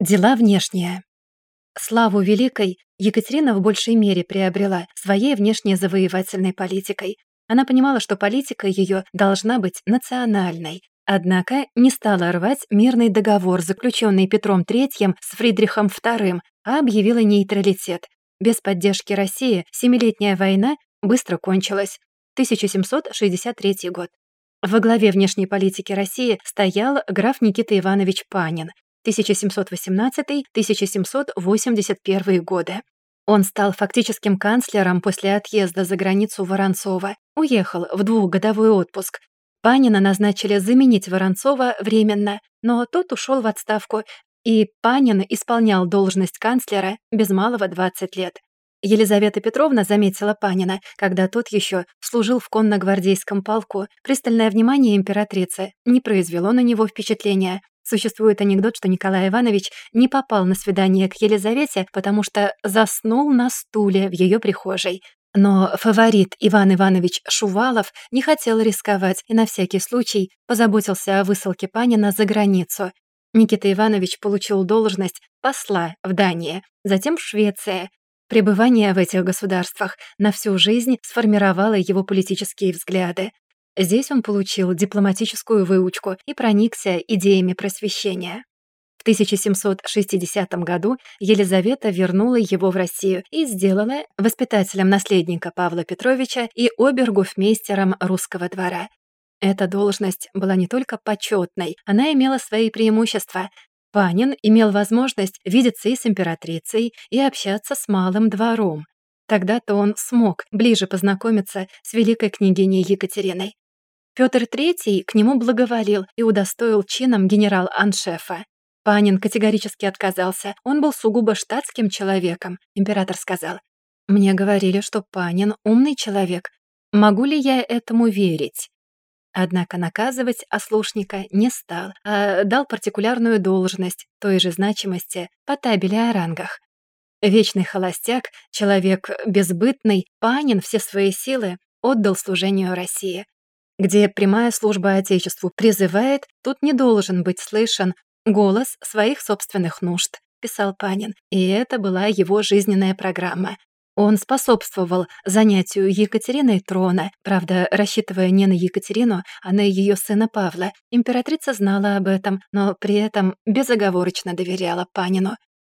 Дела внешние. Славу Великой Екатерина в большей мере приобрела своей внешнезавоевательной политикой. Она понимала, что политика ее должна быть национальной, однако не стала рвать мирный договор, заключенный Петром III с Фридрихом II, а объявила нейтралитет. Без поддержки России Семилетняя война быстро кончилась. 1763 год. Во главе внешней политики России стоял граф Никита Иванович Панин, 1718-1781 годы. Он стал фактическим канцлером после отъезда за границу Воронцова, уехал в двухгодовой отпуск. Панина назначили заменить Воронцова временно, но тот ушел в отставку, и Панин исполнял должность канцлера без малого 20 лет. Елизавета Петровна заметила Панина, когда тот еще служил в конногвардейском полку. Пристальное внимание императрицы не произвело на него впечатления. Существует анекдот, что Николай Иванович не попал на свидание к Елизавете, потому что заснул на стуле в ее прихожей. Но фаворит Иван Иванович Шувалов не хотел рисковать и на всякий случай позаботился о высылке Панина за границу. Никита Иванович получил должность посла в Дании, затем в Швеции. Пребывание в этих государствах на всю жизнь сформировало его политические взгляды. Здесь он получил дипломатическую выучку и проникся идеями просвещения. В 1760 году Елизавета вернула его в Россию и сделала воспитателем наследника Павла Петровича и обергофмейстером русского двора. Эта должность была не только почетной, она имела свои преимущества. Панин имел возможность видеться и с императрицей, и общаться с малым двором. Тогда-то он смог ближе познакомиться с великой княгиней Екатериной. Петр III к нему благоволил и удостоил чином генерал-аншефа. Панин категорически отказался, он был сугубо штатским человеком, император сказал. «Мне говорили, что Панин умный человек. Могу ли я этому верить?» Однако наказывать ослушника не стал, а дал партикулярную должность той же значимости по табели о рангах. Вечный холостяк, человек безбытный, Панин все свои силы отдал служению России. Где прямая служба Отечеству призывает, тут не должен быть слышен голос своих собственных нужд, писал Панин, и это была его жизненная программа. Он способствовал занятию Екатериной трона, правда, рассчитывая не на Екатерину, а на ее сына Павла. Императрица знала об этом, но при этом безоговорочно доверяла Панину.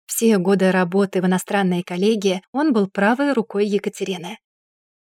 Все годы работы в иностранной коллегии он был правой рукой Екатерины.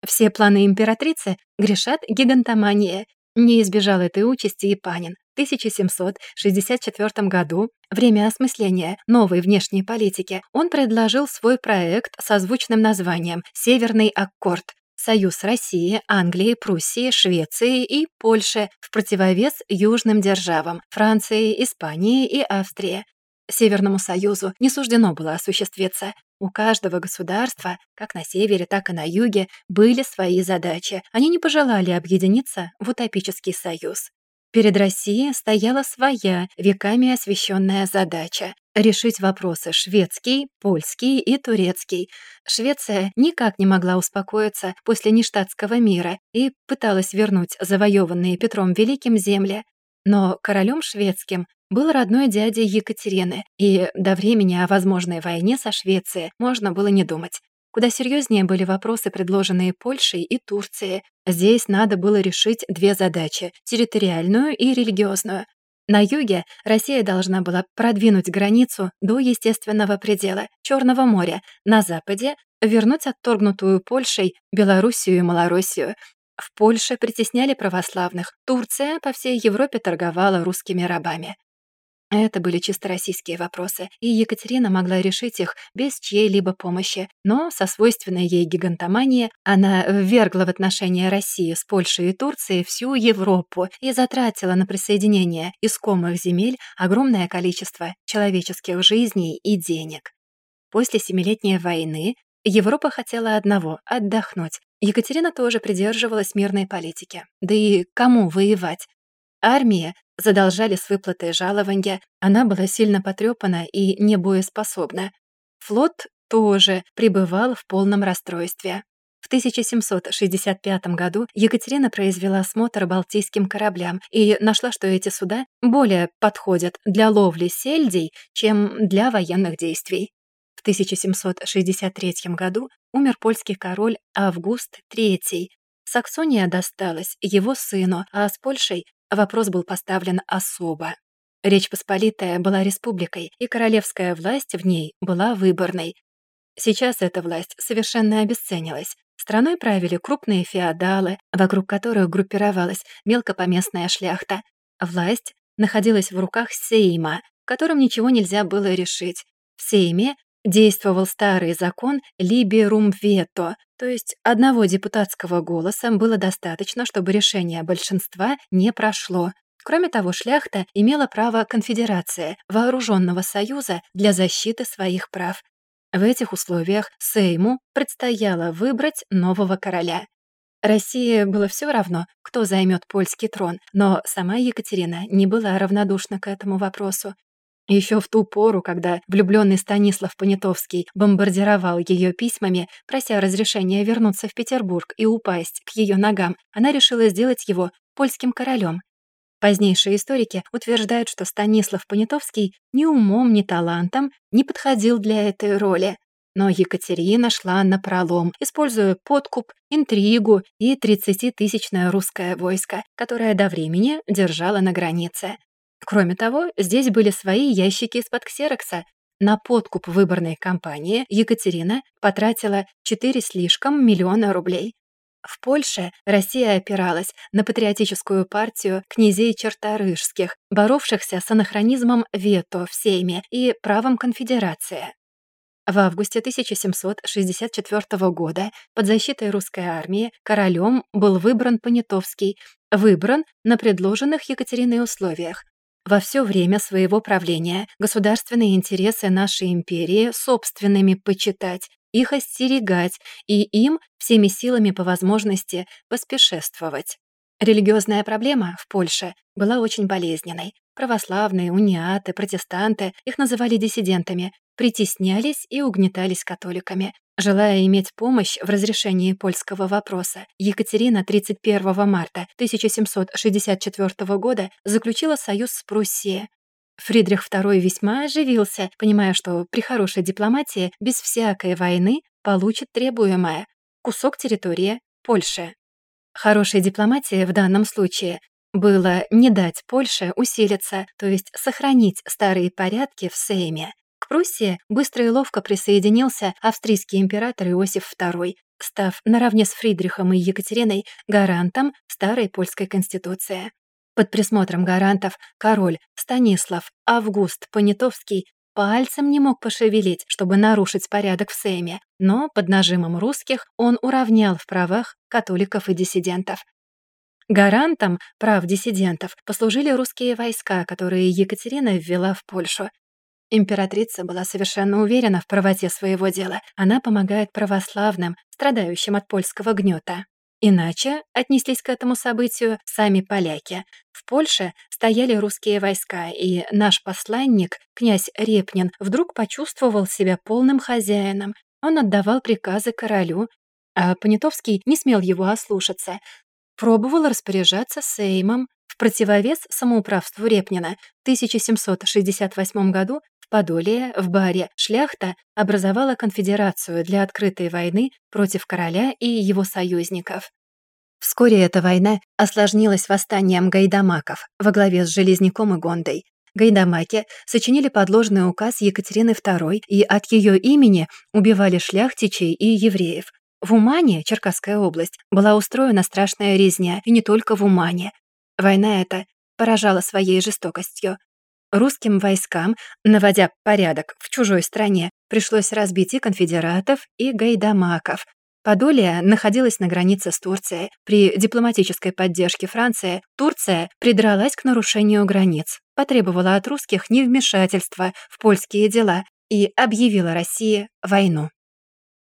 Все планы императрицы грешат гигантоманией. Не избежал этой участи и Панин. В 1764 году, время осмысления новой внешней политики, он предложил свой проект со звучным названием «Северный аккорд», союз России, Англии, Пруссии, Швеции и Польши в противовес южным державам Франции, Испании и Австрии. Северному союзу не суждено было осуществиться. У каждого государства, как на севере, так и на юге, были свои задачи. Они не пожелали объединиться в утопический союз. Перед Россией стояла своя, веками освященная задача — решить вопросы шведский, польский и турецкий. Швеция никак не могла успокоиться после нештатского мира и пыталась вернуть завоеванные Петром Великим земли. Но королем шведским был родной дядя Екатерины, и до времени о возможной войне со Швецией можно было не думать. Куда серьезнее были вопросы, предложенные Польшей и Турцией. Здесь надо было решить две задачи — территориальную и религиозную. На юге Россия должна была продвинуть границу до естественного предела Черного моря, на западе — вернуть отторгнутую Польшей Белоруссию и Малороссию. В Польше притесняли православных, Турция по всей Европе торговала русскими рабами. Это были чисто российские вопросы, и Екатерина могла решить их без чьей-либо помощи, но со свойственной ей гигантоманией она ввергла в отношения России с Польшей и Турцией всю Европу и затратила на присоединение искомых земель огромное количество человеческих жизней и денег. После Семилетней войны Европа хотела одного — отдохнуть. Екатерина тоже придерживалась мирной политики. Да и кому воевать? Армия задолжали с выплатой жалования, она была сильно потрепана и не боеспособна. Флот тоже пребывал в полном расстройстве. В 1765 году Екатерина произвела осмотр балтийским кораблям и нашла, что эти суда более подходят для ловли сельдей, чем для военных действий. В 1763 году умер польский король Август III. Саксония досталась его сыну, а с Польшей вопрос был поставлен особо. Речь Посполитая была республикой, и королевская власть в ней была выборной. Сейчас эта власть совершенно обесценилась. Страной правили крупные феодалы, вокруг которых группировалась мелкопоместная шляхта. Власть находилась в руках Сейма, в котором ничего нельзя было решить. В Сейме действовал старый закон «liberum veto», то есть одного депутатского голоса было достаточно, чтобы решение большинства не прошло. Кроме того, шляхта имела право конфедерации, вооруженного союза для защиты своих прав. В этих условиях Сейму предстояло выбрать нового короля. России было все равно, кто займет польский трон, но сама Екатерина не была равнодушна к этому вопросу. Еще в ту пору, когда влюбленный Станислав Понятовский бомбардировал ее письмами, прося разрешения вернуться в Петербург и упасть к ее ногам, она решила сделать его польским королем. Позднейшие историки утверждают, что Станислав Понятовский ни умом, ни талантом не подходил для этой роли. Но Екатерина шла на пролом, используя подкуп, интригу и 30-тысячное русское войско, которое до времени держало на границе. Кроме того, здесь были свои ящики из-под ксерокса. На подкуп выборной кампании Екатерина потратила 4 слишком миллиона рублей. В Польше Россия опиралась на патриотическую партию князей черторыжских, боровшихся с анахронизмом вето в Сейме и правом конфедерации. В августе 1764 года под защитой русской армии королем был выбран Понятовский, выбран на предложенных Екатериной условиях. Во все время своего правления государственные интересы нашей империи собственными почитать, их остерегать и им всеми силами по возможности поспешествовать. Религиозная проблема в Польше была очень болезненной. Православные, униаты, протестанты, их называли диссидентами, притеснялись и угнетались католиками. Желая иметь помощь в разрешении польского вопроса, Екатерина 31 марта 1764 года заключила союз с Пруссией, Фридрих II весьма оживился, понимая, что при хорошей дипломатии без всякой войны получит требуемое — кусок территории Польши. Хорошей дипломатии в данном случае было не дать Польше усилиться, то есть сохранить старые порядки в Сейме. К Пруссии быстро и ловко присоединился австрийский император Иосиф II, став наравне с Фридрихом и Екатериной гарантом старой польской конституции. Под присмотром гарантов король Станислав Август Понятовский пальцем не мог пошевелить, чтобы нарушить порядок в Сейме, но под нажимом русских он уравнял в правах католиков и диссидентов. Гарантом прав диссидентов послужили русские войска, которые Екатерина ввела в Польшу. Императрица была совершенно уверена в правоте своего дела. Она помогает православным, страдающим от польского гнета. Иначе отнеслись к этому событию сами поляки. В Польше стояли русские войска, и наш посланник, князь Репнин, вдруг почувствовал себя полным хозяином. Он отдавал приказы королю, а Понятовский не смел его ослушаться. Пробовал распоряжаться Сеймом. В противовес самоуправству Репнина в 1768 году в Подоле, в Баре, шляхта образовала конфедерацию для открытой войны против короля и его союзников. Вскоре эта война осложнилась восстанием гайдамаков во главе с Железняком и Гондой. Гайдамаки сочинили подложный указ Екатерины II и от ее имени убивали шляхтичей и евреев. В Умане, Черкасская область, была устроена страшная резня, и не только в Умане. Война эта поражала своей жестокостью. Русским войскам, наводя порядок в чужой стране, пришлось разбить и конфедератов, и гайдамаков. Подолье находилась на границе с Турцией. При дипломатической поддержке Франции Турция придралась к нарушению границ, потребовала от русских невмешательства в польские дела и объявила России войну.